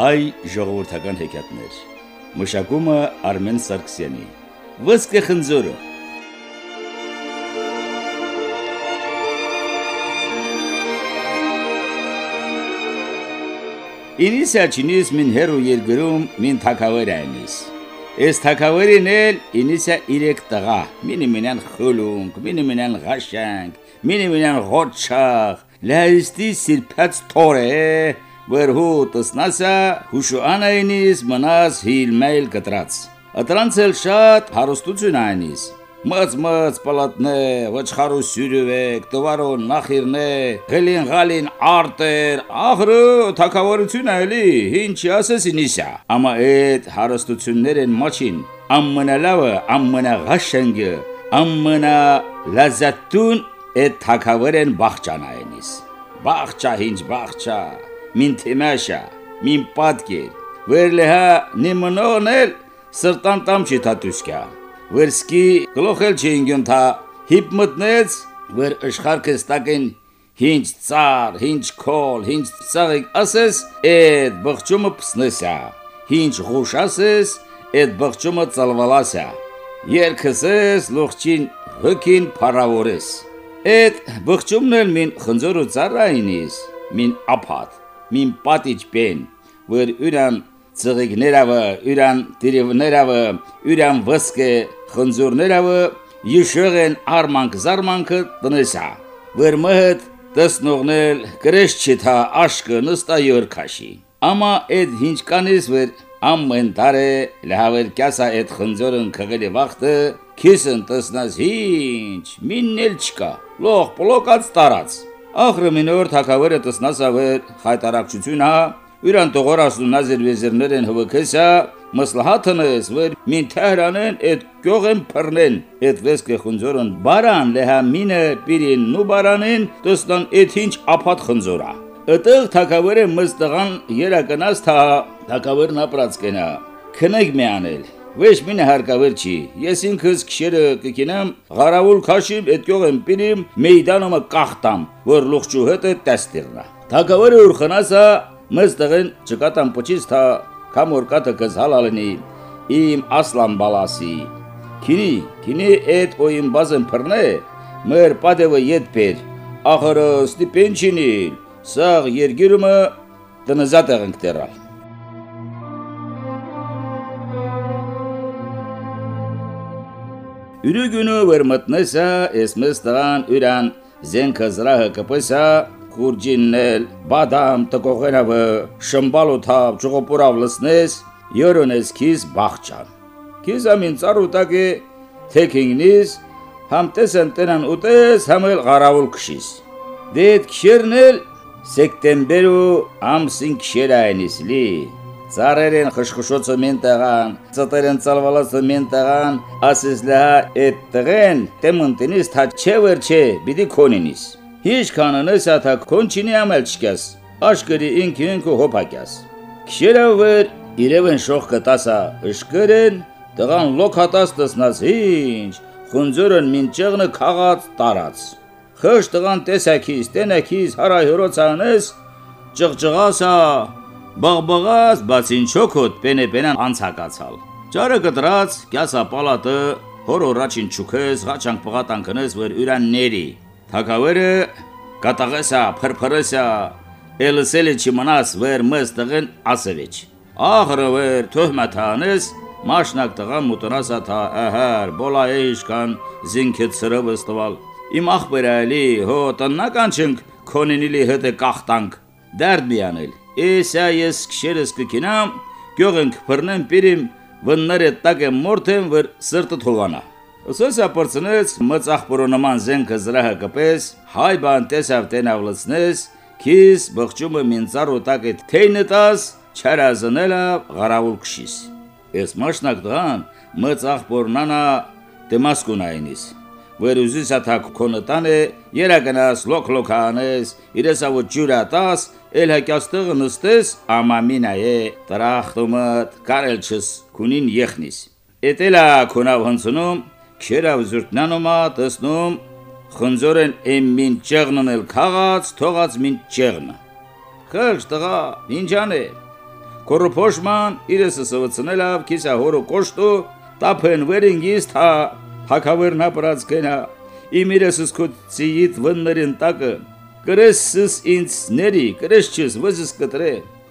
հայ ժողովրդական հեքիաթներ։ Մշակումը Արմեն Սարգսյանի։ Ոսկե խնձորը։ Ինիսա չինիս մին հերու երգրում մին թակավեր այնիս։ Այս թակավերին էլ ինիսա իրեք տղա, մինի մինան խուլունք, մինի մինան ղաշանք, մինի մինան ղոչախ, լայստի սիրփած թորե, վերհու տսնասա հուշուանայինիս մնաս հիլմեյլ կտրած։ Ատրանցել շատ հարստություն այնիս։ Մած մած պալատնե, վճխարու սյուրյուվեք, տվարո նախիրնե, գելին գալին արտեր, ախրը թակավորություն այլի, ինչի ասես ինիսա։ Ամա այդ հարստություններն մաչին, ամմնալավը, ամմնաղաշենգը, ամմնա լազատուն այդ թակավորեն բախճանայինիս։ Բախճա ինչ բախճա մին թեմաշա, մին պատկեր, վերլեհա նիմնոնել սրտան տամ չի թատուսկա, վերսկի գլոխել չի ինգյուն թա, հիպ մտնեց, վեր ըշխարքը ստակեն հինչ ծար, հինչ քոլ, հինչ ծաղիկ ասես, այդ բղճումը պսնեսա, հինչ խուշ ասես, այդ բղճումը ծալվալասա, երկսես լողջին հքին փարավորես, այդ բղճումն էլ մին խնձոր ու ծառայինիս, մին ափատ, մին պատիչ պեն, որ ուրան ծղիկներավը, ուրան դիրիվներավը, ուրան վսկը, խնձուրներավը յուշողեն արմանք զարմանքը տնեսա, որ մհդ տեսնողնել գրեշ չիթա աշկը նստա յորքաշի։ Ամա այդ հինչկանից որ ամեն տարե լավեր կասա այդ խնձորն քղելի վախտը քիսն տեսնած հինչ միննել չկա լող պլոկած տարած Ախրը մինոր թակավերը տսնասավեր խայտարակչություն հա, յուրան տողորասու նազեր վեզերներեն հվկեսա, մսլահաթնես վեր մին թահրանեն էդ գյողեն պրնեն, էդ վեսկե խնձորն բարան լեհա մինը պիրին նու բարանեն, տստան էդ հինչ ապատ խնձորա։ Ըտեղ թակավերը մստղան երակնաս թա, թակավերն ապրած կենա, քնեք մի անել, Վեշ մինը հարկավեր չի։ Ես ինքս քշերը կկինեմ, ғարավուլ քաշիմ, այդ գողեմ պինիմ, մեյդանոմը կախտամ, որ լուղջու հետը տեստիրնա։ Թակավերը ուրխնասա մեզ տղեն չկատամ պոչից թա կամ օրկատը կզ հալալնի իմ ասլան բալասի։ Քինի, քինի այդ օին բազն փռնե, մեր պատևը ետ բեր, ախրը ստիպենչինի, սաղ երգիրումը տնզատ եղնք տերալ։ Յուրուգունու վեր մտնեսա, ես մստղան յուրան զենքը զրահը կպեսա, խուրջիննել, բադամ տկողենավը, շմբալ ու թավ, ճողոպուրավ լսնես, յորոնես քիզ բախճան։ Քիզ ամին ծարուտակ է թեքինգնիս, համ տեսեն տնան ուտես, համ էլ ғարավուլ քշիս։ Դեդ քշերնել սեկտեմբերու ամսին քշերայնիս խշխշոցը մեն տղան, ծտերեն ծալվալացը մեն տղան, ասես լահա էդ տղեն տեմընտինիս թա չէ վեր չէ, բիդի քոնինիս։ Հիշ կանանես աթա քոնչինի ամել չկես, աշկրի ինքի ինքը հոպակյաս։ Քշերը վեր իրևեն շող կտասա, ըշկրեն, տղան լոքատաս տսնաս ինչ, խունձորն մինչեղնը քաղած տարած։ Խշ տղան տեսակիս, տենակիս, հարայհորոցանես, ճղճղասա, Բաղբաղած բացին չոքոտ պենեպենան անցակացալ։ Ճարը կտրած կյասա պալատը հոր առաջին ճուքես ղաչանք պղատանքնես վեր ուրանների։ Թակավերը կատաղեսա փրփրեսա էլսելի չմնաս վեր մս տղեն ասևիչ։ Ախրը վեր թոհմաթանես մաշնակ տղա մուտնասա թա ահար բոլայիշկան զինքետ սրվստվալ։ Իմ ախբերայլի հո տնական չնք քոնինիլի հետը կախտանք դարդ միանել Էսա ես քշերս կքինամ, գյողենք բռնեմ պիրիմ վնները տակ եմ մորթեմ վր սրտը թողանա։ Ոսոսա պրծնեց մծախբորո նման զենքը զրահը կպես, հայ բան տեսավ տենավլցնես, քիս բղճումը մինցար ուտակ է թեյնտաս, չարազնելա ғարավուլ քշիս։ Ես մաշնակ դան մծախբորնանա դեմասկունայինիս վերուզիս աթակ քոնտանը երագնաս լոքլոքանես իրեսավո ջուրատաս էլ հակյաստեղը նստես ամամինայե տրախտումըտ կարելչս քունին յեխնիս էտելա քոնավ հնցնում քերավ զուրտնանոմա տեսնում խնձորեն եմ մին ճեղննել քաղած թողած մին ճեղնը խղճ տղա ինչան է կորոփոշման իրս սվցնելավ քիսա հորո կոշտու տափեն վերինգիս թա թակավերնա պրածկենա իմիրեսս կոծիիտ վններին տակը կրեսս ինձ ների կրեսչս վզս կտրե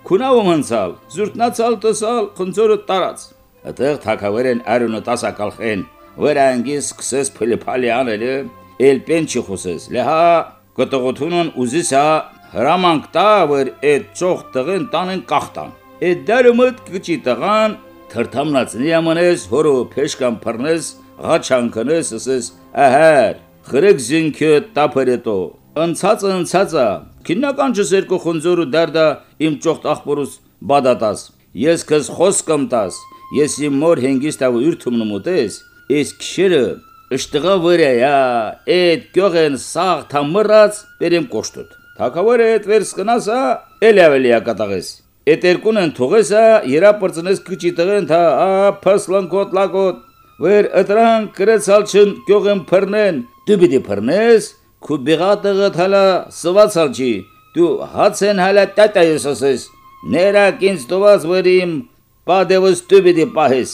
քունավում անցալ զուրտնացալ տսալ խնձորը տարած այդեղ թակավերեն արունը տասակալխեն վրանգիս սկսես փլփալի անելը էլպեն չխոսես լեհա կտողությունն ուզիսա հրամանք տա որ այդ ճոխ տղեն տանեն կախտան այդ դարը մտ կճի տղան թրթամնացնի ամանես հորո փեշկան փռնես ղաչանքնես ասես ահար խրեք զինքը տապերետո ընցած ընցածա քինական ջսերկո խոնզորու դարդա իմ ճոխտ ախորուս բադատաս ես քս խոսքամ տաս ես իմ մոր հենգիստավ ուրթումն մոտես Ես քշերը ըշտղա վրայա, այդ գողեն սաղ թամրած բերեմ կոշտուտ։ Թակավերը այդ վերս կնասա, էլ ավելի ակատաղես։ Այդ երկուն են թողեսա, երապրծնես կճի տղեն թա, ա փսլանկոտ լակոտ, վեր ыտրան կրեցալ չն գողեն փռնեն, դու պիտի փռնես, քու բիղատը թալա սվացալ չի, դու հացեն հալա տատայս ասես, ներակ ինձ տված վրիմ, պադևս դու պիտի պահես։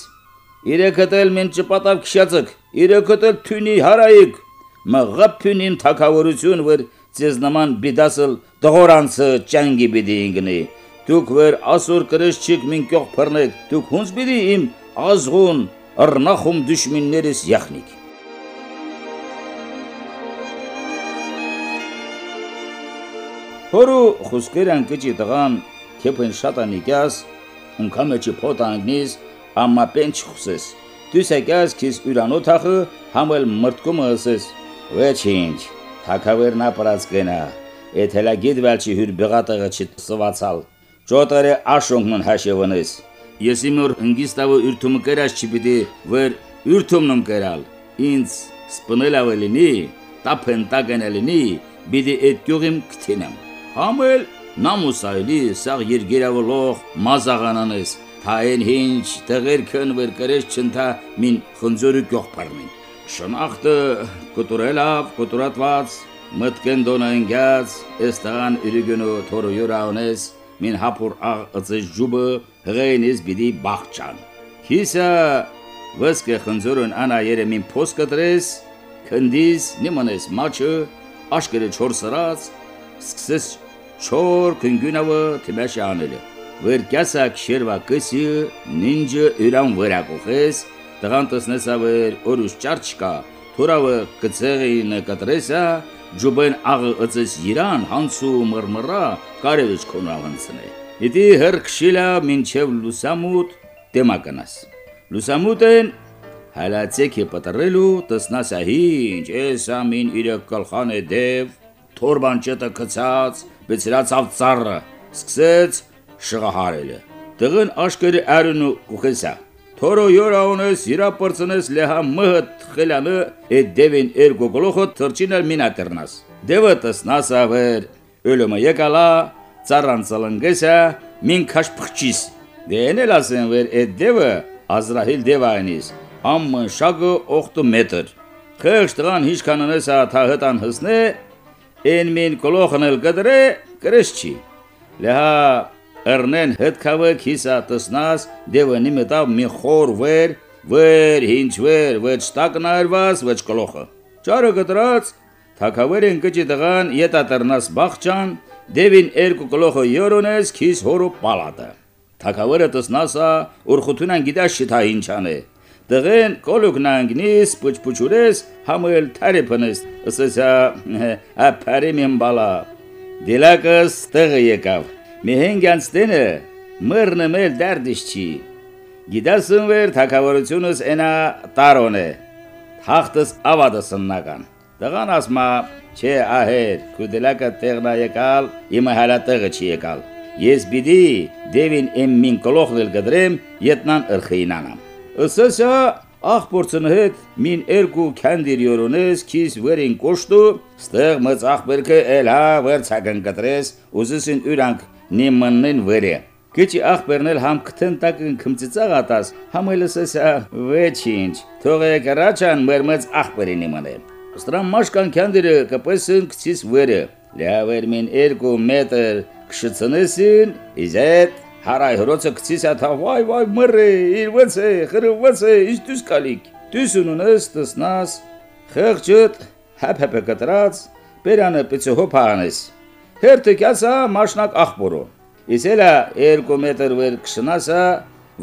Իրեքտել մեն ճպատավ քշածկ, իրեքտել թունի հարայիկ, մղապյունին թակավորություն վր ձեզ նման բիդասել դողորանցը ճանգի բիդի ինգնի։ Դուք վեր ասոր կրեշչիկ մին կյող փռնեք, դուք հունց բիդի իմ ազգուն առնախում դüşմիններս յախնիկ։ Հորու խուսկերան կճի տղան քեփեն շատանիկյաս, ունքամեջի փոտանգնիս ամմա պենչ խուսես։ Դուսեկած քիզ ուրանոթախը համել մրտկումը ասես։ Ոչինչ, թակավերնա պրածկենա։ Էթելա գիդվալչի հյուր բղատը չսվացալ։ Ճոտերը աշոնքն հաշևնես։ Ես իմոր հնգիստավը ուրթումը կերած չպիտի վեր ուրթումնում կերալ։ Ինձ սպնել ավելինի, տապեն տագանելինի, բիդի այդ գյուղիմ կթինեմ։ Համել նամուսայլի սաղ երգերավոլող մազաղանանես Թային հինչ տղեր քնվեր կրես չնթա մին խնձորը գող պարմին։ Շնախտը կտուրելավ, կտուրատված, մտքեն դոնանգած, էստան ուրիգնո թորո յուրաունես, մին հապուր աղ ըծես ջուբը, հղայնիս բիդի բաղճան։ Քիսա վսկե խնձորն անա երեմին փոս կտրես, քնդիս նիմանես մաչը, աշկերը չոր սրած, սկսես չոր քնգունավը թիմաշ անելը Վերկյասակ շերվա կսի նինջը իրան վրա կողես, տղան տեսնես ավեր օրուս ճարչկա, թորավը կծեղի նկտրեսա, ջուբեն աղը ըծես իրան հանցու մրմրա կարևիչ կոնավանցնե։ Իդի հրկշիլա մինչև լուսամուտ դեմականաս։ Լուսամուտեն հալացեքի պտրելու տեսնասա հինչ, էսա մին իրը կլխան է դև, թորբան չետը կծած, բեցրացավ ծառը, սկսեց շղահարելը։ Տղն աշկերը արունու կուխեսա։ Թորո յորաունես հիրապրծնես լեհա մհտ խելանը է դևին էրգո գլոխը թրջինել մինատրնաս։ Դևը տսնաս ավեր, ölümə եկալա, ծառանցալնգեսա, մին քաշփխչիս։ Դենել ասեն վեր է դևը Ազրահիլ դևայնիս, ամմն շագը 8 մետր։ Խեղշտղան հիշկանանես աթա հտան հսնե, են մին գլոխն էլ գդրե, կրեսչի։ Լեհա Էրնեն հետքավը քիսա տսնաս դևնի մտավ մի խոր վեր, վեր հինչվեր, ոչ տակնարված, ոչ կլոխը։ Ճարը գտրած թակավերեն կճի տղան ետատրնաս բախճան, դևին երկու կլոխը յորոնես քիս հորու պալատը։ Թակավերը տսնասա ուրխութունան գիտա շիթա ինչան է։ Դղեն կոլուկնանգնիս պուչպուչուրես համել թարեփնես ասեսա ա փարիմին բալա դիլակս տղը եկավ Մեհենգյանց տենը մռնը մել դարդիշ չի։ Գիտասն վեր թակավորությունս ենա տարոն է։ Թախտս ավադսննական։ Տղան ասմա չէ ահեր, կուդելակը տեղնա եկալ, իմը հալա տեղը չի եկալ։ Ես բիդի դևին իմ մին կլոխնել գդրեմ, ետնան ըրխինանամ։ Ըսսա աղբորցն հետ մին երկու քանդիր յորոնես քիս վերին կոշտու ստեղ մծախ բերքը էլա վերցակն կտրես ուզսին ուրանք նիմաննեն վրե Քիչ ախբերնել համ քթեն տակն քմծծաղատաս համելսեսա վեչինչ թողեք ռաչան մերմած ախբերի նիմանե Ստրամ մաշկան քանդիրը կպեսն քցիս վրե լավեր մին 2 մետր քշցնեսին իզետ Հարայ հրոցը գցիս աթա վայ վայ մռե իր վծե խրվծ է ինչ դուս կալիկ դուսունունս տսնաս խղճտ հապ հապ կտրած բերանը պիցը հոփանես հերթը կյասա մաշնակ ախբորո իսելա 2 մետր վեր կշնասա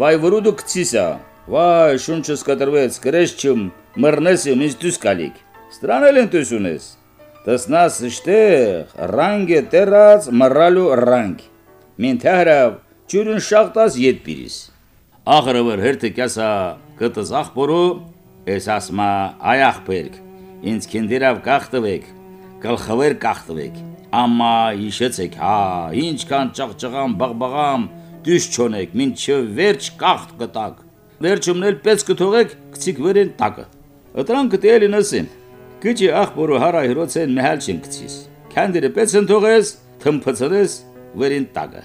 վայ վրուդու գցիսա վայ շունչս կտրվեց գրես չում մռնես ինչ դուս կալիկ Ստրանել են տեսունես Տսնաս շտեղ ռանգը տերած մռալու ռանգ Մին թահրավ ջուրն շախտաս յետպիրիս Ախրվր հերթը կյասա կտս ախբորու ես ասմա այ ախբերք ինձ քինդիրավ կախտվեք գլխվեր կախտվեք ամա իշեցեք հա ինչքան ճղճղամ բաղբաղամ դյուս չոնեք մինչև վերջ կախտ կտակ վերջումն էլ պես կթողեք գցիկ վերեն տակը Ըտրանք կտել ինասին Գճի ախբորը հարայրոցեն մեհալ չինքցիս։ Քանդիրը պես ընթողես, թմփծրես վերին տագը։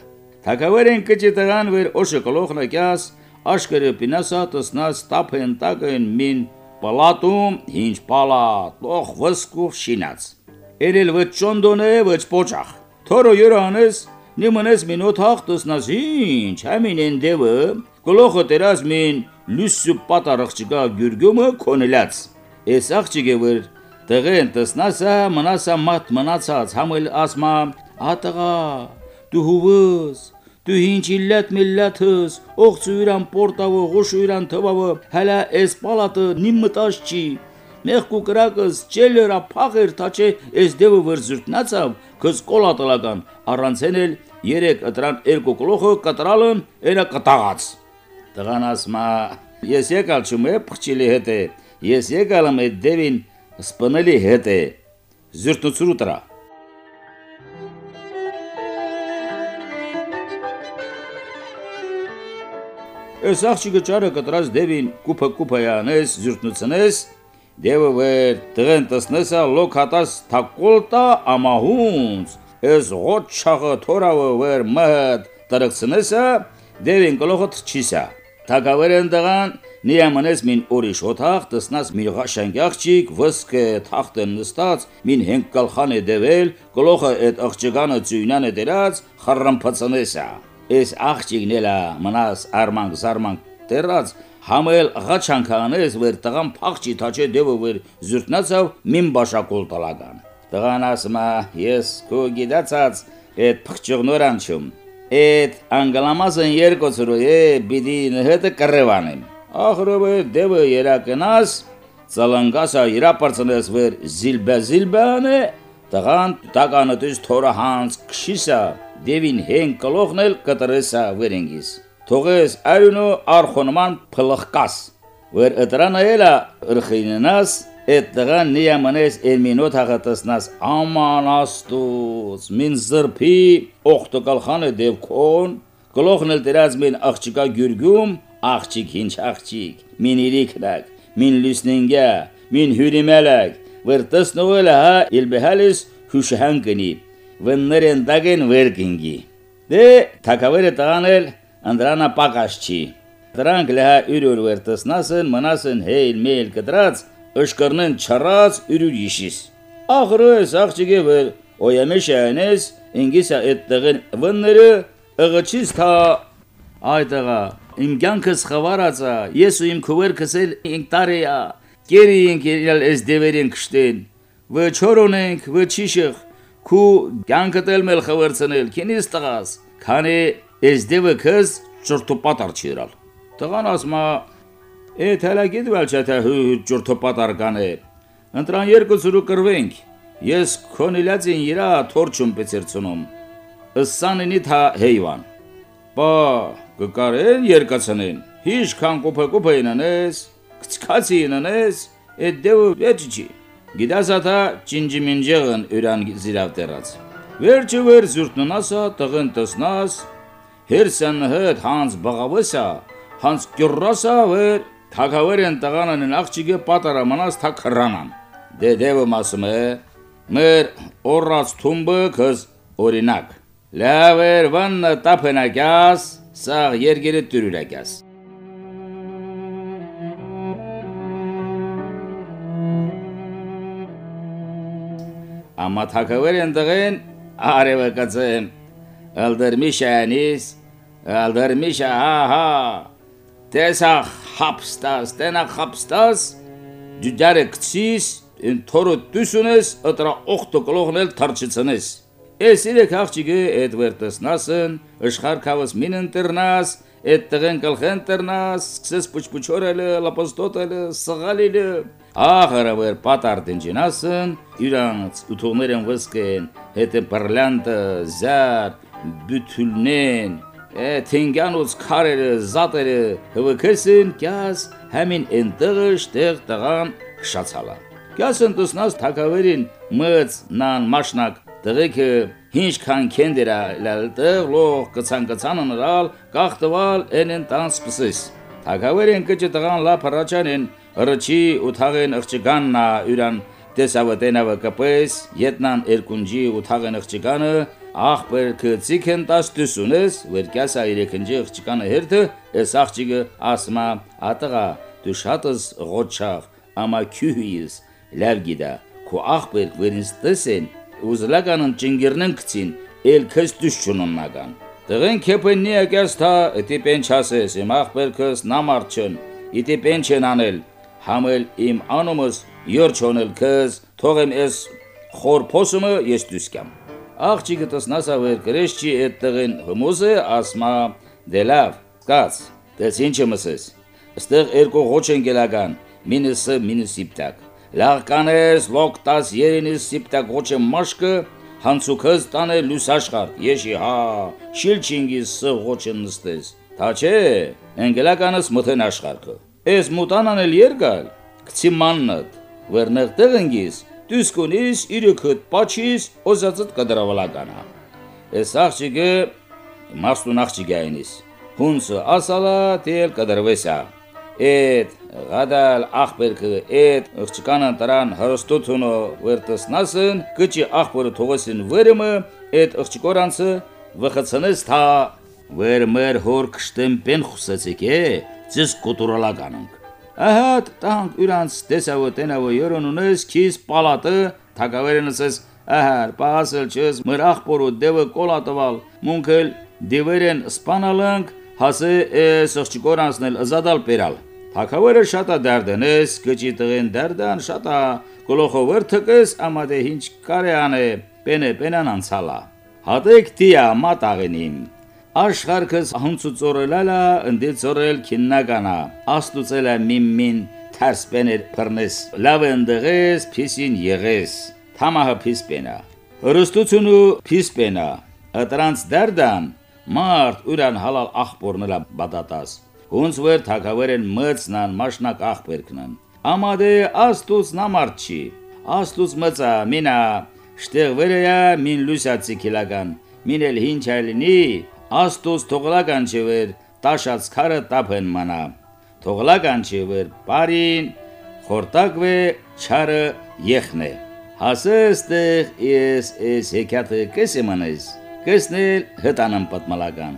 Թակավերեն գճի տղան վեր օշը կլոխնա կյաս, աշկերը պինասա տսնաս տապեն տագեն մին պալատում հինչ պալատ, լոխ վսկով շինած։ Երել ոչ ճոնդոնե ոչ պոճախ։ Թորո յուրանես նիմանես մին օթախ տսնաս ինչ, համին են դևը, գլոխը տերած մին լուսու պատարղջիկա գյուրգյումը կոնելած։ Էս աղջիկը վեր Տղեն տսնասա մնասա մատ մնացած համել ասմա ատղա դու հուվս դու ինչ իլլատ միլլաթս օղծուրան պորտավը ղուշուրան թվավը հələ էս պալատը նիմ մտած չի մեղկու կրակս ճելերա փաղեր թաչե էս դևը վրզուրտնացավ քս կոլատալական առանցեն էլ երեք ыտրան երկու գլոխը կտրալն էրա կտաղած տղան ասմա ես եկալ չում է փխչիլի հետ է ես եկալ եմ այդ դևին սպնելի հետ է զյուրտնուցրու տրա Այս աղջիկը ճարը կտրած դևին կուփը կուփայանես զյուրտնուցնես դևը վեր տղեն տսնեսա լոքատաս թակոլտա ամահունց այս ղոչախը թորավը վեր մհդ տրկցնեսա դևին կլոխը թչիսա թակավերեն տղան Նիամանես մին օրիշ օթախ տսնած մի ղաշանգյաղջիկ վսկե թախտեն նստած մին հենք կալխան է դեվել գլոխը այդ աղջկանը ծույնան է դերած խռմփծնեսա Էս աղջիկն էլա մնաս արմանք զարմանք դերած համել ղաչանքանես վեր տղան փախչի թաչե դեվը վեր զուրտնացավ մին բաշակոլ տալական Տղան ասմա ես քո գիտացած այդ փխճողնորան չում Այդ անգլամազն երկու ծրոյ է բիդի նհետը կռևանեմ Ախրովը դևը երակնաս ծալանգասա իրապարծնես վեր զիլբե զիլբանը տղան տականըտից թորը հանց քշիսա դևին հեն կլողնել կտրեսա վերենգիս թողես արյունո արխոնման փլխկաս վեր ըտրանայելա ըրխիննաս Այդ տղան նիամանես էրմինոտ հաղատասնաս աման աստուց մին զրփի օխտոկալխանը դևքոն գլոխնել դրած մին աղջիկա գյուրգում աղջիկ ինչ աղջիկ, մին իրիկնակ, մին լուսնինգա, մին հյուրիմելակ, վր տսնողել հա իլբեհալիս հուշհանկնի, վններեն դագեն վերկինգի։ Դե թակավերը տղանել անդրանա պակաշ չի։ Դրանք լհա յուրուր վեր տսնասն, մնասն հեյլ մեյլ կտրած, ըշկրնեն չռած յուրուր իշիս։ Աղրոս աղջիկը վեր օյամեշանես, ինգիսա այդ տղեն վնները ըղջիս թա այդղա իմ կյանքս խվարածա, ես ու իմ քուվերքս էլ 5 տարի է, կերի ենք իրալ էս դևերին կշտեն, վը չիշխ, քու կյանքդ էլ մել խվերցնել, քինիս տղաս, քանի էս դևը քս ճորտոպատար չիրալ։ Տղան ասմա, «Էդ հալագիդ վալչա թե ճորտոպատար կանե»։ Ընտրան երկու ծուրու կրվենք։ Ես քոնիլածին իրա թորչում պեցերցնում։ Ըսանինի թա հեյվան։ Բա կկարեն երկացնեն։ Հիշ քան կոփը կոփայնանես, քցկացի ինանես, այդ դեու վեճի։ Գիտաս աթա ճինջիմինջեղն ուրան զիրավ դերած։ Վերջը վեր զուրտնասա տղն տսնաս, հերսան հդ հանց բաղավսա, հանց կյուրրասա վեր թակավերեն տղանան աղջիկը պատարամանաս թակրանան։ Դե դեվը մասում է, մեր օրած թումբը քս օրինակ։ Լավեր վաննը տապնակյաս Սաղ երգերը տուրուրակյաս։ Ամա թակավեր են տղեն արևակացեն, ալդր միշանիս, Ալդերմիշա հա հա Տեսա խապստաս, տենա խապստաս, ջուջարը կցիս, են թորը դուսունես, ըտրա օխտը կլողնել թարչիցնես։ Ես իրեք աղջիկը այդ վերտեսնասն, ըշխարքավս մին ընտրնաս, այդ տղեն կլխեն տրնաս, սկսես պուչպուչորելը, լապոստոտելը, սղալիլը, աղարավեր պատարտինջինասն, իրանց ութողներն վսկեն, հետը պրլանտը, զար, բյութուլնեն, թինգանոց քարերը, զատերը հվկեսին կյաս համին ընտղը շտեղ տղան շացալա։ Կյաս ընտուսնաս թակավերին մծ նան մաշնակ տղեկը հինչ քան քենդերա լալտեղ լող կցանկացան նրալ կախտվալ են տան սպսես։ Թակավերին կճ տղան լա փրաչանեն ռչի ու թաղեն աղջկաննա յուրան տեսավտենավը կպես ետնան երկունջի ու թաղեն աղջկանը ախպեր քծիկեն տաս դուսունես վերկյասա իրեքնջի աղջկանը հերթը էս աղջիկը ասմա ատղա դու շատս ղոչախ ամա քյուհիս լավ գիդա քո ախպեր վերինս տեսեն ուզլականն ճինգիրնեն կցին էլ քս դուշչուննական Տղեն քեփնի ակյաստա էտի պենչասես իմ ախպերքս նամարչն իդի պենչեն անել համել իմ անումս յորջոնել քս թողեմ ես խոր փոսումը ես դուսկամ Աղջիկը տեսնասա վեր գրեշչի այդ տղեն հմոզը ասմա դե լավ կաց դες ինչը մսես Աստեղ երկու ղոչ են գելական մինուսը մինուսիպտակ Լաղկանես լոկտաս երինիս սիպտակ ղոչը մաշկը հանցուքս տանը լույս աշխարհ եշի հա շիլչինգիս ղոչը նստես Թա չէ ընկելականս մթեն աշխարհը Էս մուտանանել երգալ կցի մաննդ վերնեղ տեղնգիս դուսկունիս իրոքդ պաչիս օզածդ կդրավալականա Էս աղջիկը մաստուն աղջիկայինիս հունսը ասալա տել կդրվեսա Էդ գադալ ախբերքը էդ աղջկանը տրան հրստությունը վերտսնասն կճի ախբերը թողեսին վերմը էդ աղջկորանցը վխցնես թա վեր մեր հոր կշտեմ պեն խուսեցիք է ձեզ կոտորալականանք Ահա տանք իրանց տեսավը տենավը յորոնունես քիս պալատը թակավերենսես ահար պասել չես մր ախպորու դևը կոլատվալ մունքել դիվերեն սպանալանք հասե սղճիկորանցնել զադալ պերալ Թակավերը շատա դարդենես կճի տղեն դարդան շատա գլոխովեր թկես ամադե ինչ կարե անե պենե պենան անցալա Հատեք տիա մատաղենիմ Աշխարհքս հունցուցորելալա ընդեցորել քիննականա աստուծելա միմմին թարսպեներ փռնես լավ ընդեղես փիսին եղես թամահը փիսպենա հրստությունու փիսպենա ըտրանց դարդան մարդ ուրան հալալ ախպորնելա բադատաս հունց վեր թակավերեն մծնան մաշնակ ախպերքնան ամադե աստուց նամարդ չի աստուց մծա մինա շտեղ վերեյա մին լուսացի քիլական մինել հինչ այլինի Աստուց թողլական չվեր, տաշած քարը տափեն մանա։ Թողլական չվեր, բարին խորտակվե չարը յեխնե։ Հասստեղ ես ես հեքիաթը կեսեմանես, կեսնել հտանամ պատմալական։